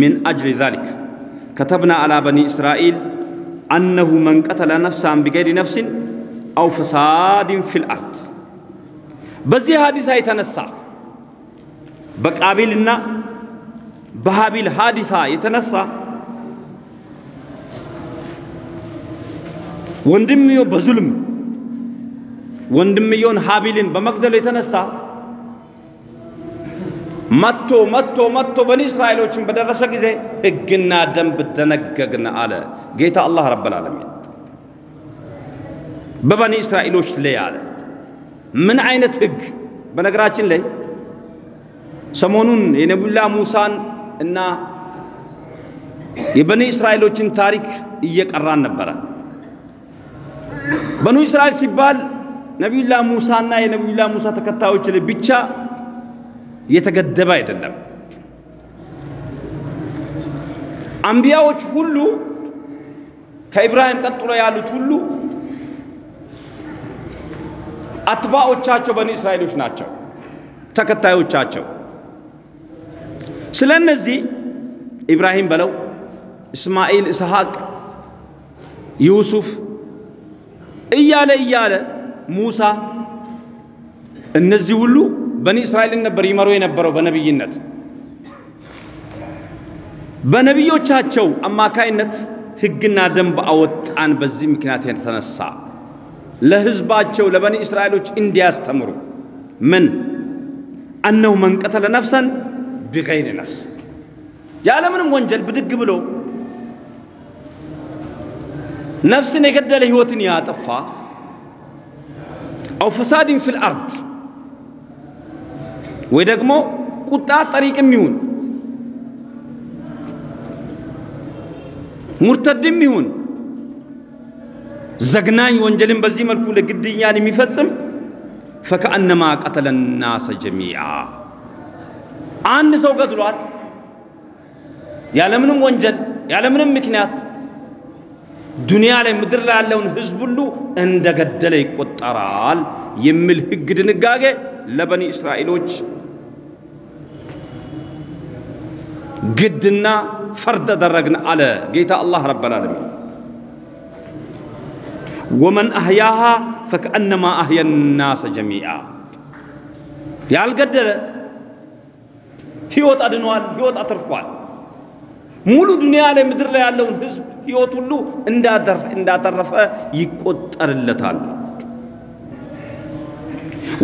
من أجل ذلك كتبنا على بني إسرائيل أنه من قتل نفسا بغير نفس أو فساد في الأرض በዚህ ሀዲሳ የተነሳ በቃቢልና በሀቢል ሀዲሳ የተነሳ ወንድምዮ በዙልም ወንድምየውን ሀቢልን በመግደሉ የተነሳ መጥቶ መጥቶ መጥቶ በኒ እስራኤሎችን በደረሰ ጊዜ ሕግና ደንብ ደነገግን አለ ጌታ አላህ ረብል ዓለሚን በበኒ እስራኤሎች ላይ አለ። ምን አይነት ሕግ? በነገራችን ላይ ሰሞኑን የነቢዩላህ ሙሳን እና የበኒ እስራኤሎችን ታሪክ እየቀራን ነበረ። በኑ እስራኤል ሲባል ነቢዩላህ ሙሳና የነቢዩላህ ሙሳ ተከታዮች ብቻ የተገደበ አይደለም። አንቢያዎች ሁሉ ከኢብራሂም ቀጥሎ ያሉት ሁሉ አትባዎቻቸው በኒ እስራኤሎች ናቸው፣ ተከታዮቻቸው። ስለ እነዚህ ኢብራሂም በለው እስማኤል፣ እስሐቅ፣ ዩሱፍ እያለ እያለ ሙሳ እነዚህ ሁሉ በኒ እስራኤልን ነበር ይመሩ የነበረው በነቢይነት። በነቢዮቻቸው አማካይነት ሕግና ደንብ አወጣን። በዚህ ምክንያት የተነሳ ለሕዝባቸው ለበኒ እስራኤሎች እንዲያስተምሩ ምን አነሁ መን ቀተለ ነፍሰን ቢገይሪ ነፍስ ያለምንም ወንጀል ብድግ ብሎ ነፍስን የገደለ ሕይወትን ያጠፋ አው ፈሳድን ፊል አርድ ወይ ደግሞ ቁጣ ጠሪቅም ይሁን ሙርተድም ይሁን ዘግናኝ ወንጀልን በዚህ መልኩ ለግድያን የሚፈጽም ፈከአነማ ቀተለ ናሰ ጀሚዓ። አንድ ሰው ገድሏል ያለምንም ወንጀል ያለምንም ምክንያት ዱንያ ላይ ምድር ላይ ያለውን ህዝብ ሁሉ እንደገደለ ይቆጠራል የሚል ህግ ድንጋጌ ለበኒ እስራኤሎች ግድና ፈርድ አደረግን አለ ጌታ አላህ ዓለሚን። ወመን አህያሃ ፈከአነማ አህየ ናሰ ጀሚዓ ያልገደለ ህይወት አድኗል፣ ህይወት አትርፏል። ሙሉ ዱንያ ላይ ምድር ላይ ያለውን ህዝብ ህይወት ሁሉ እንዳተረፈ ይቆጠርለታል።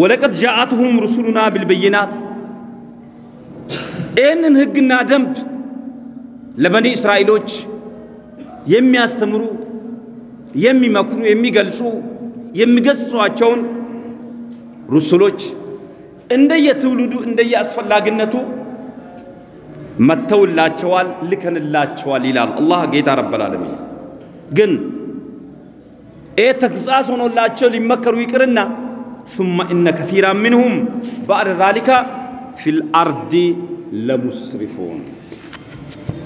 ወለቀድ ጃአትሁም ሩሱሉና ቢልበይናት ይህንን ህግና ደንብ ለበኒ እስራኤሎች የሚያስተምሩ የሚመክሩ፣ የሚገልጹ፣ የሚገስጿቸውን ሩሱሎች እንደየትውልዱ እንደየአስፈላጊነቱ መተውላቸዋል፣ ልከንላቸዋል ይላል አላህ ጌታ ረብል ዓለሚን። ግን ይህ ተግሣጽ ሆኖላቸው ሊመከሩ ይቅርና ثم إن كثيرا منهم بعد ذلك في الأرض ለሙስሪፉን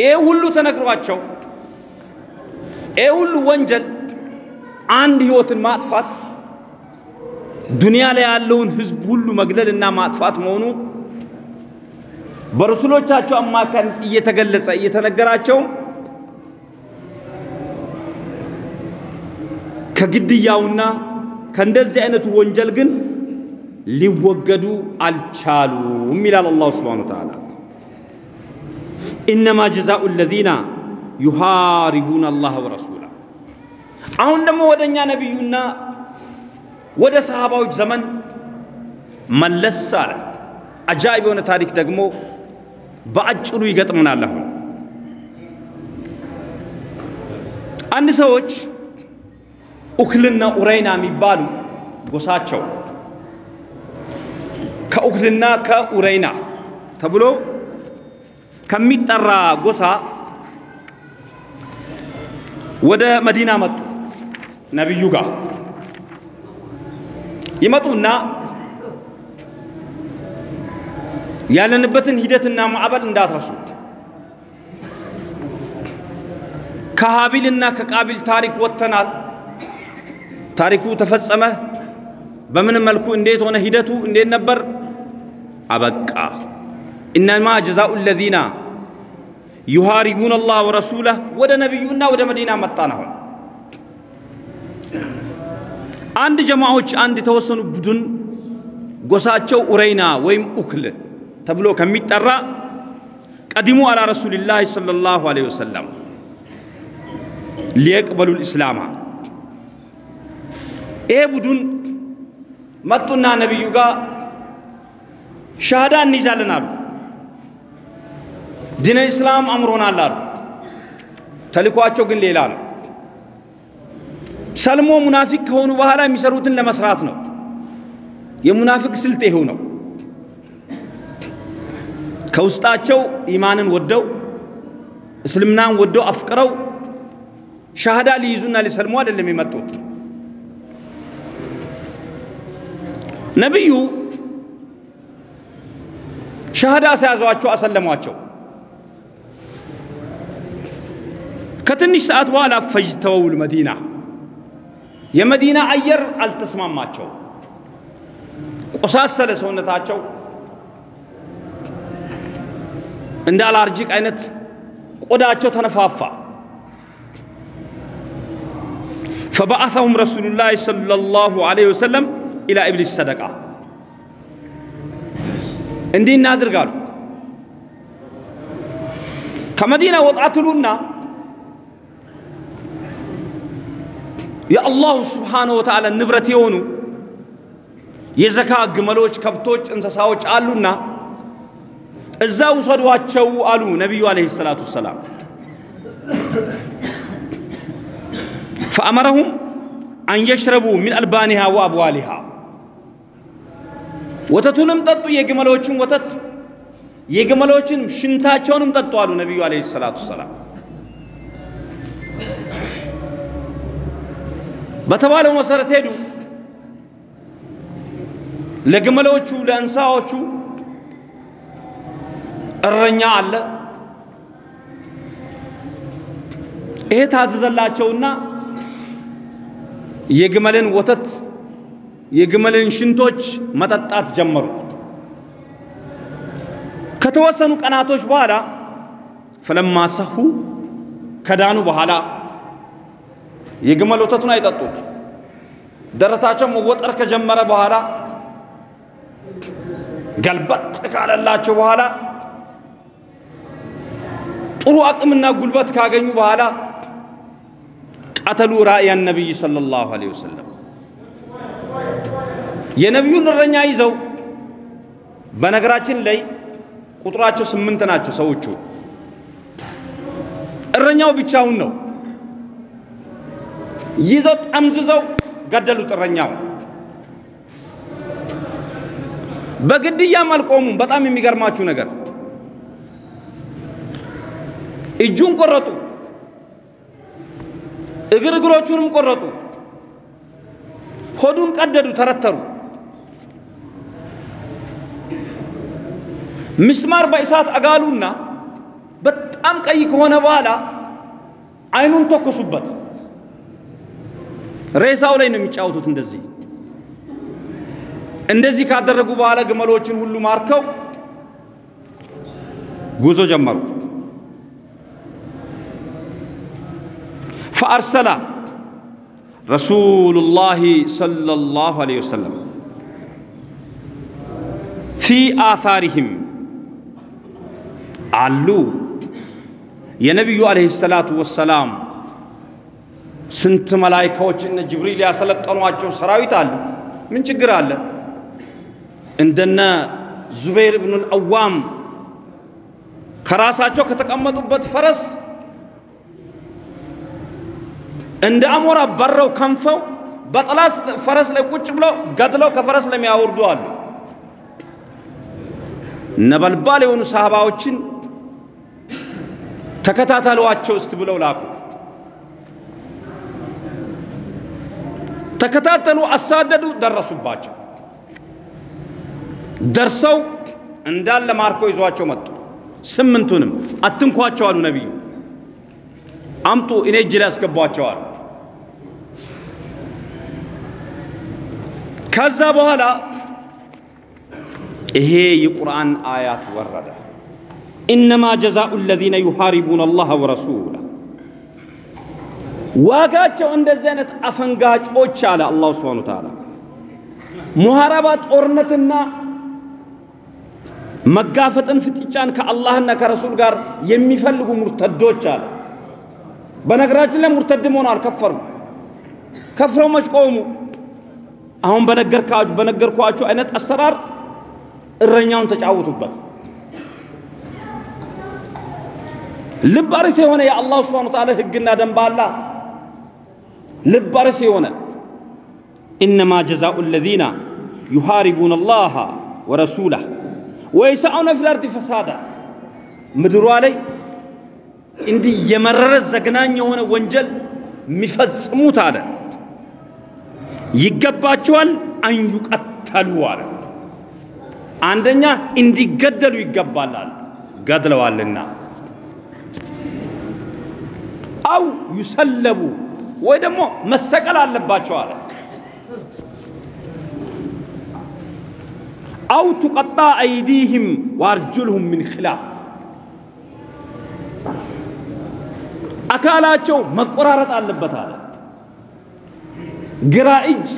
ይህ ሁሉ ተነግሯቸው ይህ ሁሉ ወንጀል አንድ ህይወትን ማጥፋት ዱንያ ላይ ያለውን ህዝብ ሁሉ መግደልና ማጥፋት መሆኑ በረሱሎቻቸው አማካኝነት እየተገለጸ እየተነገራቸው ከግድያውና ከእንደዚህ አይነቱ ወንጀል ግን ሊወገዱ አልቻሉም ይላል አላሁ ስብሓነ ወተዓላ። ኢነማ ጀዛኡ ለዚነ ዩሃሪቡነ አላህ ወረሱላ። አሁን ደግሞ ወደ እኛ ነቢዩና ወደ ሰሃባዎች ዘመን መለስ አለ። አጃኢብ የሆነ ታሪክ ደግሞ በአጭሩ ይገጥመናል። አሁን አንድ ሰዎች ኡክልና ኡረይና የሚባሉ ጎሳቸው ከኡክልና ከኡረይና ተብሎ ከሚጠራ ጎሳ ወደ መዲና መጡ። ነቢዩ ጋር ይመጡና ያለንበትን ሂደትና ማዕበል እንዳትረሱት። ከሃቢልና ከቃቢል ታሪክ ወጥተናል። ታሪኩ ተፈጸመ። በምን መልኩ እንዴት ሆነ? ሂደቱ እንዴት ነበር? አበቃ። ኢነማ ጀዛኡ ለዚነ ዩሃሪቡን አላህ ወረሱለህ ወደ ነቢዩና ወደ መዲና መጣን። አሁን አንድ ጀማዎች አንድ የተወሰኑ ቡድን ጎሳቸው ኡረይና ወይም ኡክል ተብሎ ከሚጠራ ቀዲሙ አላ ረሱልላህ ሰለላሁ ዐለይሂ ወሰለም ሊየቅበሉ ልእስላማ ይሄ ቡድን መጡና ነቢዩ ጋር ሻሃዳ እንይዛለን አሉ። ዲነ ኢስላም አምሮናል አሉ። ተልኳቸው ግን ሌላ ነው። ሰልሞ ሙናፊቅ ከሆኑ በኋላ የሚሰሩትን ለመስራት ነው። የሙናፊቅ ስልት ይሄው ነው። ከውስጣቸው ኢማንን ወደው እስልምናን ወደው አፍቅረው ሻሃዳ ሊይዙና ሊሰልሙ አይደለም የመጡት። ነቢዩ ሻሃዳ ሲያዟቸው አሰለሟቸው። ከትንሽ ሰዓት በኋላ ፈጅተውል መዲና የመዲና አየር አልተስማማቸው፣ ቆሳሰለ ሰውነታቸው። እንደ አላርጂክ አይነት ቆዳቸው ተነፋፋ። ፈበአሰሁም ረሱሉላህ ሰለላሁ ዐለይሂ ወሰለም ኢላ ኢብሊስ ሰደቃ እንዲህ እናድርጋሉ። ከመዲና ወጣ ትሉና የአላሁ ስብሓነ ወተዓላ ንብረት የሆኑ የዘካ ግመሎች፣ ከብቶች፣ እንስሳዎች አሉና እዛ ውሰዷቸው አሉ ነቢዩ ዓለይሂ ሰላቱ ወሰላም። ፈአመረሁም አን የሽረቡ ሚን አልባኒሃ ወአብዋሊሃ ወተቱንም ጠጡ፣ የግመሎችን ወተት የግመሎችን ሽንታቸውንም ጠጡ አሉ ነቢዩ ዓለይሂ ሰላቱ ወሰላም። በተባለው መሰረት ሄዱ። ለግመሎቹ ለእንስሳዎቹ እረኛ አለ። ይሄ ታዘዘላቸውና የግመልን ወተት የግመልን ሽንቶች መጠጣት ጀመሩ። ከተወሰኑ ቀናቶች በኋላ ፈለማ ሰሁ ከዳኑ በኋላ የግመል ወተቱን አይጠጡት። ደረታቸው መወጠር ከጀመረ በኋላ ገልበጥ ካለላቸው በኋላ ጥሩ አቅምና ጉልበት ካገኙ በኋላ ቀተሉ ራእያን ነቢይ ሰለላሁ ዐለይሂ ወሰለም የነቢዩን እረኛ ይዘው በነገራችን ላይ ቁጥራቸው ስምንት ናቸው ሰዎቹ። እረኛው ብቻውን ነው። ይዘው ጠምዝዘው ገደሉት እረኛው። በግድያም አልቆሙም። በጣም የሚገርማችሁ ነገር እጁን ቆረጡ፣ እግር እግሮቹንም ቆረጡ፣ ሆዱን ቀደዱ፣ ተረተሩ። ምስማር በእሳት አጋሉና በጣም ቀይ ከሆነ በኋላ አይኑን ተኮሱበት። ሬሳው ላይ ነው የሚጫወቱት። እንደዚህ እንደዚህ ካደረጉ በኋላ ግመሎችን ሁሉ ማርከው ጉዞ ጀመሩ። ፈአርሰላ ረሱሉላሂ ሰለላሁ ዐለይሂ ወሰለም ፊ አታሪህም አሉ የነቢዩ ዐለይሂ ሰላቱ ወሰላም ስንት መላይካዎች እነ ጅብሪል ያሰለጠኗቸው ሰራዊት አሉ። ምን ችግር አለ? እንደነ ዙበይር ብኑል አዋም ከራሳቸው ከተቀመጡበት ፈረስ እንደ አሞራ በረው ከንፈው በጠላት ፈረስ ላይ ቁጭ ብለው ገድለው ከፈረስ ለሚያወርዱ አሉ። ነበልባል የሆኑ ሰሃባዎችን ተከታተሏቸው እስቲ ብለው ላኩ። ተከታተሉ፣ አሳደዱ፣ ደረሱባቸው። ደርሰው እንዳለ ማርከው ይዟቸው መጡ። ስምንቱንም አትንኳቸው አሉ ነቢዩ። አምጡ እኔ እጅ ላይ ያስገቧቸዋል። ከዛ በኋላ ይሄ የቁርአን አያት ወረደ። ኢነማ ጀዛኡ አለዚነ ዩሓሪቡነ አላህ ወረሱላ ዋጋቸው እንደዚህ አይነት አፈንጋጮች አለ አላሁ ስብሓነ ወተዓላ ሙሐረባ ጦርነትና መጋፈጥን ፍጥጫን ከአላህና ከረሱል ጋር የሚፈልጉ ሙርተዶች አለ። በነገራችን ላይ ሙርተድም ሆነው አልከፈሩም። ከፍረው መች ቆሙ? አሁን በነገርኳችሁ በነገርኳችሁ አይነት አሰራር እረኛውን ተጫወቱበት። ልብ አርስ የሆነ የአላሁ ስብሓነ ወተዓላ ህግና ደንብ አላ ልብ አርስ የሆነ ኢነማ ጀዛኡ አለዚነ ዩሓሪቡነ አላህ ወረሱላህ ወይሰዑነ ፊል አርዲ ፈሳዳ ምድሯ ላይ እንዲህ የመረረ ዘግናኝ የሆነ ወንጀል የሚፈጽሙት አለ ይገባቸዋል አንዩቀተሉ አለ። አንደኛ እንዲገደሉ ይገባላል፣ ገድለዋልና። አው ዩሰለቡ ወይ ደግሞ መሰቀል አለባቸው አለ። أو تقطع أيديهم وأرجلهم من خلاف አካላቸው መቆራረጥ አለበት አለ። ግራ እጅ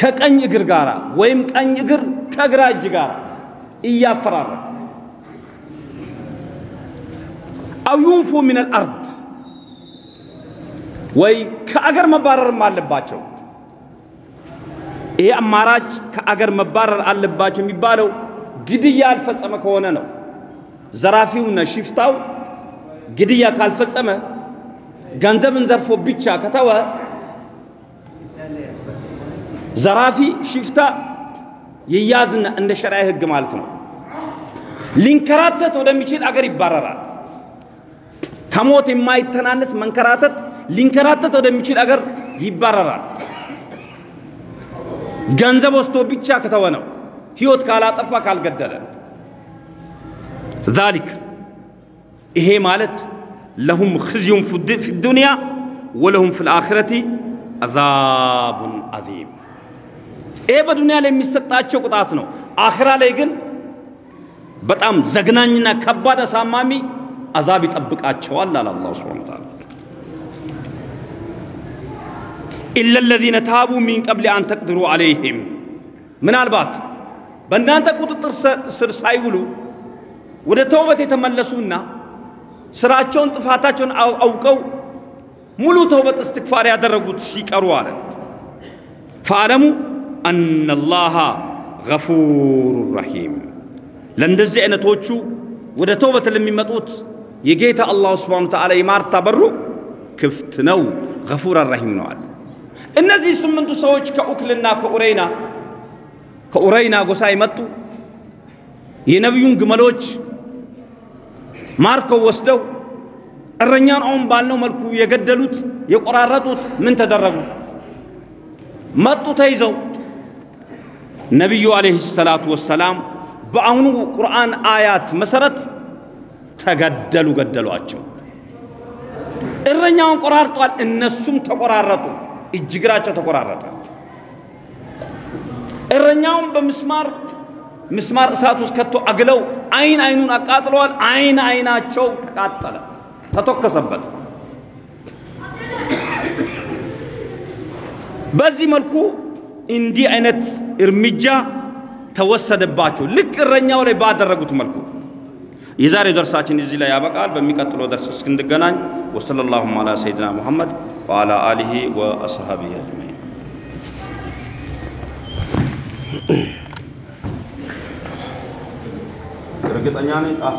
ከቀኝ እግር ጋር ወይም ቀኝ እግር ከግራ እጅ ጋር እያፈራረቅ أو ينفوا من الأرض ወይ ከአገር መባረርም አለባቸው። ይሄ አማራጭ ከአገር መባረር አለባቸው የሚባለው ግድያ ያልፈጸመ ከሆነ ነው። ዘራፊውና ሽፍታው ግድያ ካልፈጸመ ገንዘብን ዘርፎ ብቻ ከተወ ዘራፊ ሽፍታ ይያዝና እንደ ሸሪዓ ህግ ማለት ነው ሊንከራተት ወደሚችል አገር ይባረራል። ከሞት የማይተናነስ መንከራተት ሊንከራተት ወደሚችል አገር ይባረራል። ገንዘብ ወስዶ ብቻ ከተወ ነው፣ ህይወት ካላጠፋ ካልገደለ። ዛሊክ ይሄ ማለት ለሁም ኽዝዩን ፊ ዱንያ ወለሁም ፊል አኺረቲ አዛቡን አዚም። ይሄ በዱንያ ላይ የሚሰጣቸው ቅጣት ነው። አኺራ ላይ ግን በጣም ዘግናኝና ከባድ አሳማሚ አዛብ ይጠብቃቸዋል አለ አላሁ ሱብሓነሁ ወተዓላ። ኢለ ለዚነ ታቡ ሚን ቀብል አን ተቅድሩ ዐለይሂም ምናልባት በእናንተ ቁጥጥር ስር ሳይውሉ ወደ ተውበት የተመለሱና ስራቸውን ጥፋታቸውን አውቀው ሙሉ ተውበት እስትግፋር ያደረጉት ሲቀሩ አለ ፈአለሙ አነላሃ ገፉሩ ረሂም ለእንደዚህ አይነቶቹ ወደ ተውበት ለሚመጡት የጌታ አላሁ ስብሓነ ወተዓላ የማርታ በሩ ክፍት ነው። ገፉር ረሂም አለ። እነዚህ ስምንቱ ሰዎች ከኡክልና ከኡረይና ከኡረይና ጎሳ የመጡ የነቢዩን ግመሎች ማርከው ወስደው እረኛን አሁን ባልነው መልኩ የገደሉት የቆራረጡት ምን ተደረጉ? መጡ ተይዘው ነቢዩ አለይሂ ሰላቱ ወሰላም በአሁኑ ቁርአን አያት መሰረት ተገደሉ፣ ገደሏቸው። እረኛውን ቆራርጧል፣ እነሱም ተቆራረጡ፣ እጅ እግራቸው ተቆራረጠ። እረኛውን በምስማር ምስማር እሳት ውስጥ ከቶ አግለው አይን አይኑን አቃጥለዋል። አይን አይናቸው ተቃጠለ፣ ተተኮሰበት። በዚህ መልኩ እንዲህ አይነት እርምጃ ተወሰደባቸው፣ ልክ እረኛው ላይ ባደረጉት መልኩ። የዛሬው ደርሳችን እዚህ ላይ ያበቃል። በሚቀጥለው ደርስ እስክንገናኝ ወሰለላሁ ዐላ ሰይድና ሙሐመድ وعلى آله وأصحابه أجمعين Kita nyanyi tas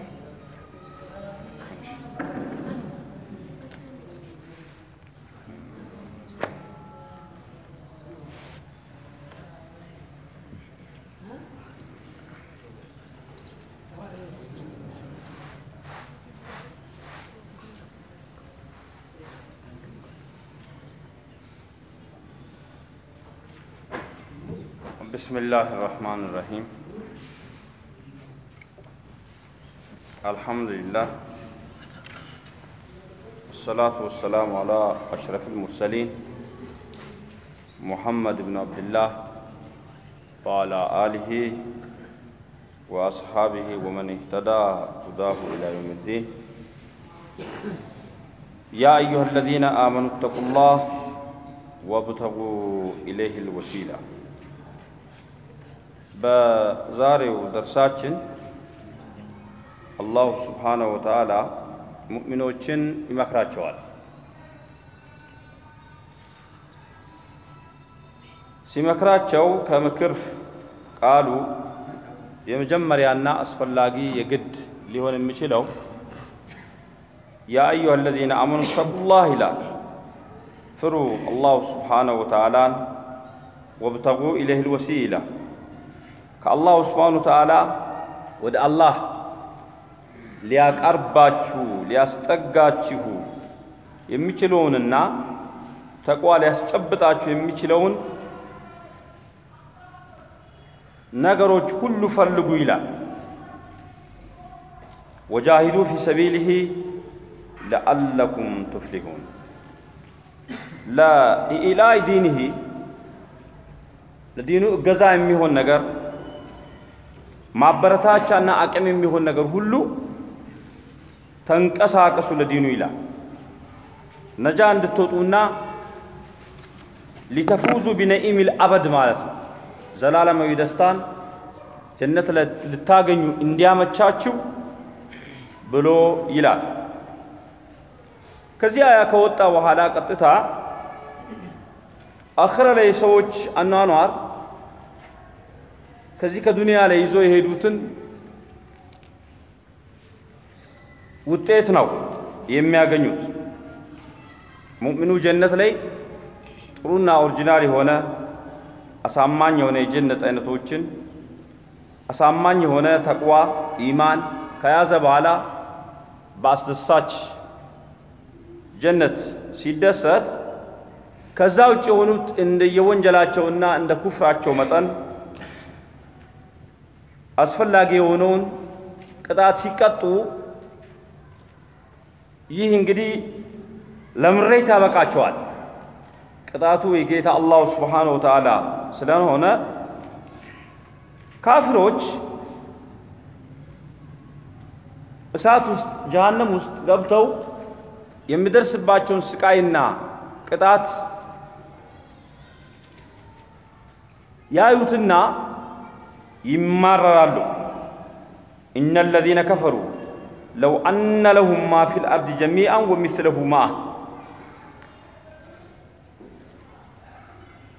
بسم اللہ الرحمن الرحیم۔ الحمد للہ الصلاة والسلام على اشرف المرسلین۔ محمد بن عبداللہ۔ وعلى آلہ و ومن اہتدا ہداہ الى یوم الدین۔ یا ایوہ الذین آمنوا اتقوا اللہ وابتغوا الیہ الوسیلہ۔ በዛሬው ደርሳችን አላሁ ስብሓነሁ ወተዓላ ሙእሚኖችን ይመክራቸዋል። ሲመክራቸው ከምክር ቃሉ የመጀመሪያና አስፈላጊ የግድ ሊሆን የሚችለው ያ አዩሃ አለዚነ አመኑ ተቁላህ ይላል። ፍሩ አላሁ ስብሓነሁ ወተዓላን ወብተጉ ኢለይሂል ወሲላ ከአላሁ ስብሓነ ወተዓላ ወደ አላህ ሊያቀርባችሁ ሊያስጠጋችሁ የሚችለውንና ተቋ ሊያስጨብጣችሁ የሚችለውን ነገሮች ሁሉ ፈልጉ ይላል። ወጃሂዱ ፊ ሰቢሊሂ ለአለኩም ቱፍሊሁን ለኢላይ ዲንህ ለዲኑ እገዛ የሚሆን ነገር ማበረታቻና አቅም የሚሆን ነገር ሁሉ ተንቀሳቀሱ ለዲኑ ይላል። ነጃ እንድትወጡና ሊተፉዙ ቢነኢሚል አበድ ማለት ነው። ዘላለማዊ ደስታን ጀነት ልታገኙ እንዲያመቻችሁ ብሎ ይላል። ከዚህ አያ ከወጣ በኋላ ቀጥታ አኽረ ላይ ሰዎች አኗኗር ከዚህ ከዱንያ ላይ ይዞ የሄዱትን ውጤት ነው የሚያገኙት። ሙእሚኑ ጀነት ላይ ጥሩና ኦሪጂናል የሆነ አሳማኝ የሆነ የጀነት አይነቶችን አሳማኝ የሆነ ተቅዋ ኢማን ከያዘ በኋላ በአስደሳች ጀነት ሲደሰት ከዛ ውጭ የሆኑት እንደየወንጀላቸውና እንደ ኩፍራቸው መጠን አስፈላጊ የሆነውን ቅጣት ሲቀጡ ይህ እንግዲህ ለምሬት ያበቃቸዋል። ቅጣቱ የጌታ አላሁ ስብሓነሁ ወተዓላ ስለሆነ ካፊሮች እሳት ውስጥ ጀሃነም ውስጥ ገብተው የሚደርስባቸውን ስቃይና ቅጣት ያዩትና ይማረራሉ። ኢነ አለዚነ ከፈሩ ለው አነ ለሁም ማ ፊል አርድ ጀሚአን ወሚስለሁ ማአ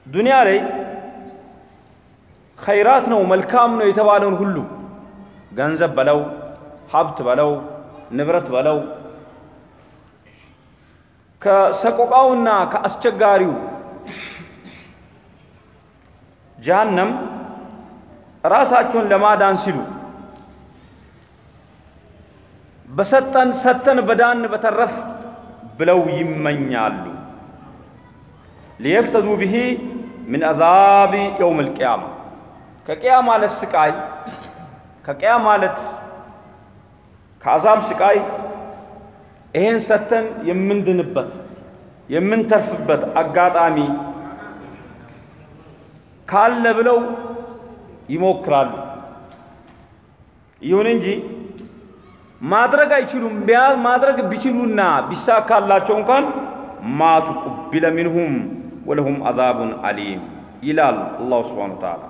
ዱንያ ላይ ኸይራት ነው መልካም ነው የተባለውን ሁሉ ገንዘብ በለው ሀብት በለው ንብረት በለው ከሰቆቃውና ከአስቸጋሪው ጀሃነም ራሳቸውን ለማዳን ሲሉ በሰጠን ሰተን በዳን በተረፍ ብለው ይመኛሉ። ሊየፍተዱ ብሂ ምን አዛቢ የውም ልቅያማ ከቅያ ማለት ስቃይ ከቅያ ማለት ከአዛብ ስቃይ ይሄን ሰተን የምንድንበት የምንተርፍበት አጋጣሚ ካለ ብለው ይሞክራሉ። ይሁን እንጂ ማድረግ አይችሉም። ማድረግ ቢችሉና ቢሳካላቸው እንኳን ማቱ ቁቢለ ሚንሁም ወለሁም አዛቡን አሊም ይላል አላሁ ስብሓነሁ ወተዓላ።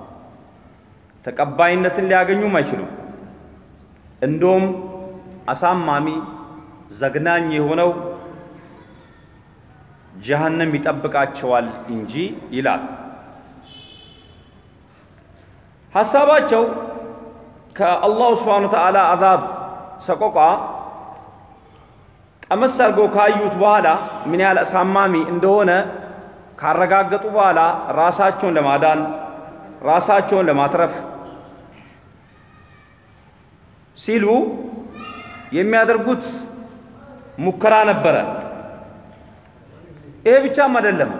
ተቀባይነትን ሊያገኙም አይችሉም። እንደውም አሳማሚ ዘግናኝ የሆነው ጀሃነም ይጠብቃቸዋል እንጂ ይላል። ሐሳባቸው ከአላሁ ስብሓነ ወተዓላ አዛብ ሰቆቃ ቀመስ አድርገው ካዩት በኋላ ምን ያህል አሳማሚ እንደሆነ ካረጋገጡ በኋላ ራሳቸውን ለማዳን ራሳቸውን ለማትረፍ ሲሉ የሚያደርጉት ሙከራ ነበረ። ይሄ ብቻም አይደለም።